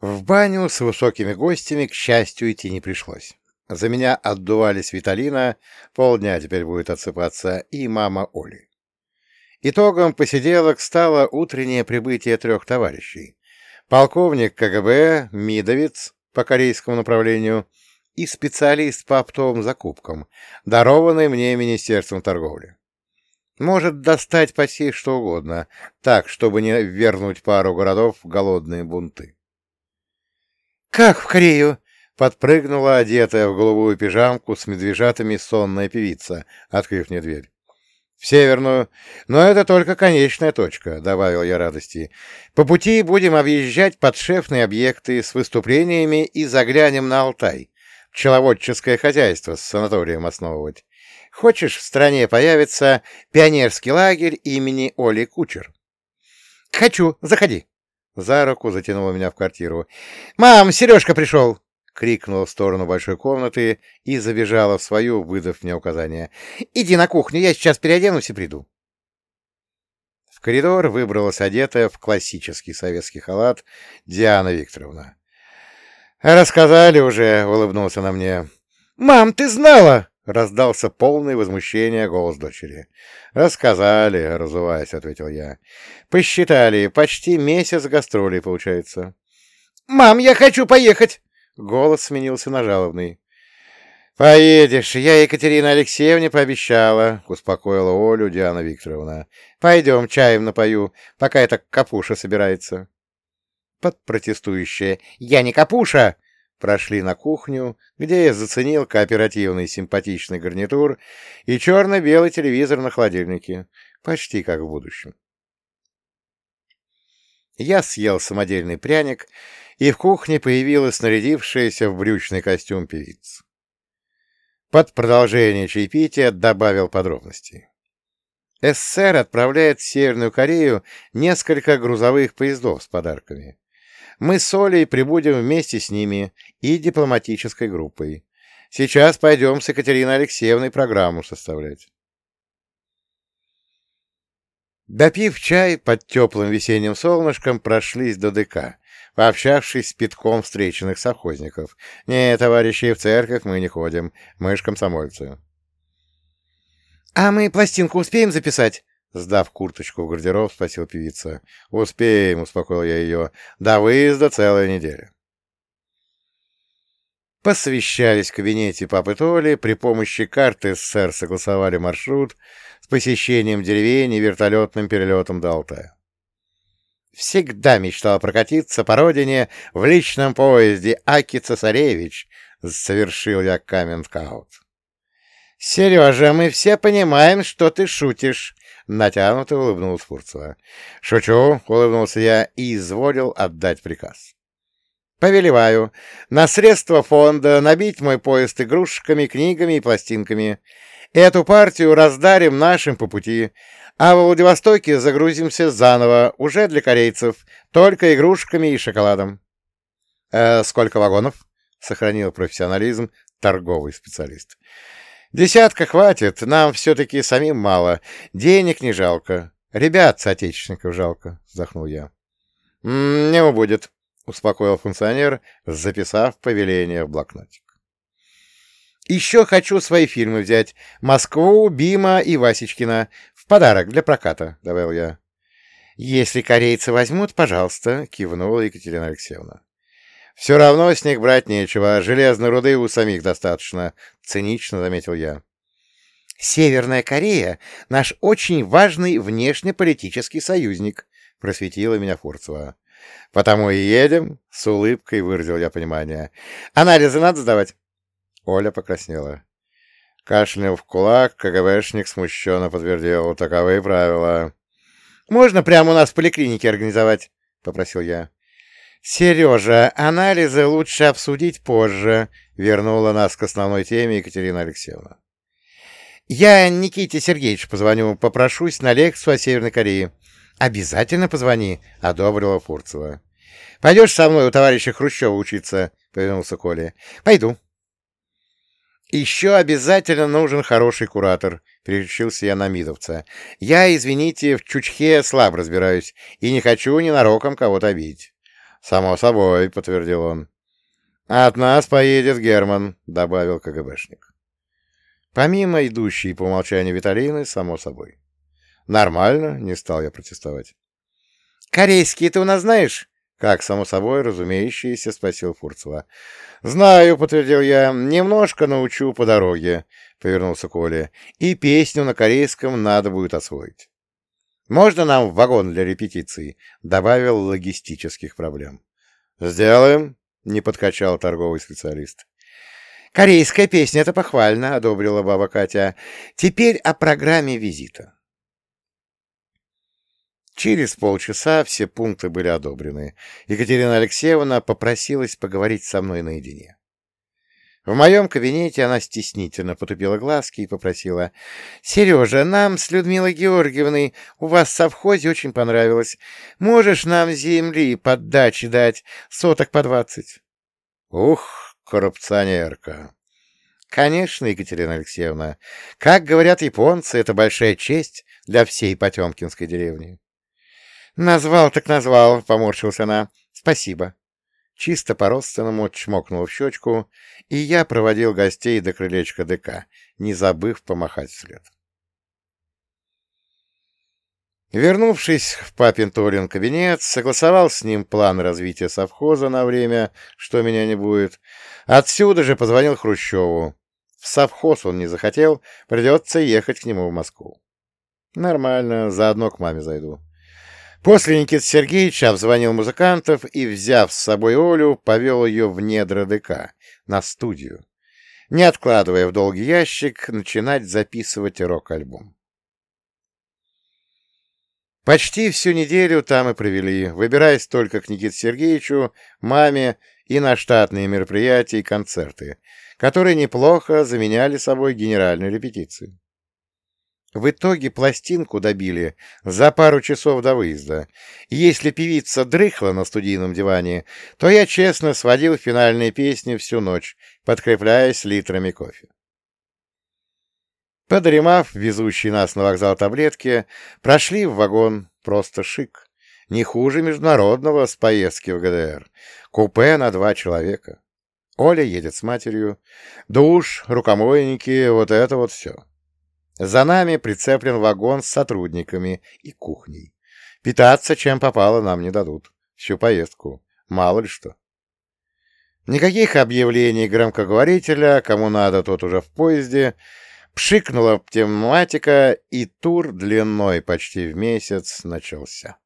В баню с высокими гостями, к счастью, идти не пришлось. За меня отдувались Виталина, полдня теперь будет отсыпаться, и мама Оли. Итогом посиделок стало утреннее прибытие трех товарищей. Полковник КГБ, Мидовец по корейскому направлению и специалист по оптовым закупкам, дарованный мне Министерством торговли. Может достать почти что угодно, так, чтобы не вернуть пару городов в голодные бунты. «Как в Корею?» — подпрыгнула одетая в голубую пижамку с медвежатами сонная певица, открыв мне дверь. «В северную. Но это только конечная точка», — добавил я радости. «По пути будем объезжать подшефные объекты с выступлениями и заглянем на Алтай. Пчеловодческое хозяйство с санаторием основывать. Хочешь, в стране появится пионерский лагерь имени Оли Кучер?» «Хочу. Заходи». За руку затянула меня в квартиру. «Мам, Сережка пришел!» — крикнула в сторону большой комнаты и забежала в свою, выдав мне указание. «Иди на кухню, я сейчас переоденусь и приду». В коридор выбралась одетая в классический советский халат Диана Викторовна. «Рассказали уже», — улыбнулся на мне. «Мам, ты знала!» — раздался полный возмущения голос дочери. «Рассказали», — разуваясь, — ответил я. «Посчитали, почти месяц гастролей получается». «Мам, я хочу поехать!» — голос сменился на жалобный. «Поедешь, я Екатерине Алексеевне пообещала», — успокоила Олю Диана Викторовна. «Пойдем, чаем напою, пока эта капуша собирается». Под протестующее «Я не капуша!» Прошли на кухню, где я заценил кооперативный симпатичный гарнитур и черно-белый телевизор на холодильнике, почти как в будущем. Я съел самодельный пряник, и в кухне появилась снарядившаяся в брючный костюм певица. Под продолжение чаепития добавил подробностей. СССР отправляет в Северную Корею несколько грузовых поездов с подарками. Мы с Олей прибудем вместе с ними и дипломатической группой. Сейчас пойдем с Екатериной Алексеевной программу составлять. Допив чай под теплым весенним солнышком, прошлись до ДК, пообщавшись с пятком встреченных совхозников. «Не, товарищи, в церковь мы не ходим, мы ж комсомольцы». «А мы пластинку успеем записать?» Сдав курточку в гардероб, спросил певица. «Успеем», — успокоил я ее. «До выезда целая неделя». Посвящались в кабинете папы Толи, при помощи карты СССР согласовали маршрут с посещением деревень и вертолетным перелетом до Алтая. Всегда мечтал прокатиться по родине в личном поезде Аки Цесаревич, совершил я камент-каут. «Сережа, мы все понимаем, что ты шутишь», Натянуто улыбнулась Фурцева. «Шучу», — улыбнулся я и изволил отдать приказ. «Повелеваю на средства фонда набить мой поезд игрушками, книгами и пластинками. Эту партию раздарим нашим по пути, а в Владивостоке загрузимся заново, уже для корейцев, только игрушками и шоколадом». «Э, «Сколько вагонов?» — сохранил профессионализм торговый специалист. Десятка хватит, нам все-таки самим мало. Денег не жалко. Ребят, соотечественников жалко, вздохнул я. «М не будет, успокоил функционер, записав повеление в блокнотик. Еще хочу свои фильмы взять. Москву, Бима и Васечкина. В подарок для проката, добавил я. Если корейцы возьмут, пожалуйста, кивнула Екатерина Алексеевна. Все равно с них брать нечего, железной руды у самих достаточно, — цинично заметил я. «Северная Корея — наш очень важный внешнеполитический союзник», — просветила меня Фурцева. «Потому и едем», — с улыбкой выразил я понимание. «Анализы надо сдавать?» Оля покраснела. Кашлял в кулак, КГБшник смущенно подтвердил. Таковые правила. «Можно прямо у нас в поликлинике организовать?» — попросил я. «Сережа, анализы лучше обсудить позже», — вернула нас к основной теме Екатерина Алексеевна. «Я Никите Сергеевичу позвоню, попрошусь на лекцию о Северной Корее». «Обязательно позвони», — одобрила Фурцева. «Пойдешь со мной у товарища Хрущева учиться?» — повернулся Коля. «Пойду». «Еще обязательно нужен хороший куратор», — переключился я на Мидовца. «Я, извините, в Чучхе слабо разбираюсь и не хочу ненароком кого-то обидеть». «Само собой», — подтвердил он. «От нас поедет Герман», — добавил КГБшник. Помимо идущей по умолчанию Виталины, само собой. «Нормально», — не стал я протестовать. «Корейский ты у нас знаешь?» «Как, само собой, разумеющееся?» — спросил Фурцева. «Знаю», — подтвердил я, — «немножко научу по дороге», — повернулся Коля. «И песню на корейском надо будет освоить». «Можно нам вагон для репетиции?» — добавил логистических проблем. «Сделаем», — не подкачал торговый специалист. «Корейская песня — это похвально», — одобрила баба Катя. «Теперь о программе визита». Через полчаса все пункты были одобрены. Екатерина Алексеевна попросилась поговорить со мной наедине. В моем кабинете она стеснительно потупила глазки и попросила. — Сережа, нам с Людмилой Георгиевной у вас в совхозе очень понравилось. Можешь нам земли под дачи дать соток по двадцать? — Ух, коррупционерка! — Конечно, Екатерина Алексеевна. Как говорят японцы, это большая честь для всей Потемкинской деревни. «Назвал так назвал», — поморщилась она. «Спасибо». Чисто по-родственному чмокнул в щечку, и я проводил гостей до крылечка ДК, не забыв помахать вслед. Вернувшись в папин Толин кабинет, согласовал с ним план развития совхоза на время, что меня не будет. Отсюда же позвонил Хрущеву. В совхоз он не захотел, придется ехать к нему в Москву. Нормально, заодно к маме зайду. После Никита Сергеевич обзвонил музыкантов и, взяв с собой Олю, повел ее в недра ДК, на студию, не откладывая в долгий ящик, начинать записывать рок-альбом. Почти всю неделю там и провели, выбираясь только к Никите Сергеевичу, маме и на штатные мероприятия и концерты, которые неплохо заменяли собой генеральную репетицию. В итоге пластинку добили за пару часов до выезда. Если певица дрыхла на студийном диване, то я честно сводил финальные песни всю ночь, подкрепляясь литрами кофе. Подремав везущий нас на вокзал таблетки, прошли в вагон, просто шик. Не хуже международного с поездки в ГДР. Купе на два человека. Оля едет с матерью. Душ, рукомойники, вот это вот все. За нами прицеплен вагон с сотрудниками и кухней. Питаться, чем попало, нам не дадут. Всю поездку. Мало ли что. Никаких объявлений громкоговорителя, кому надо, тот уже в поезде. Пшикнула пневматика, и тур длиной почти в месяц начался.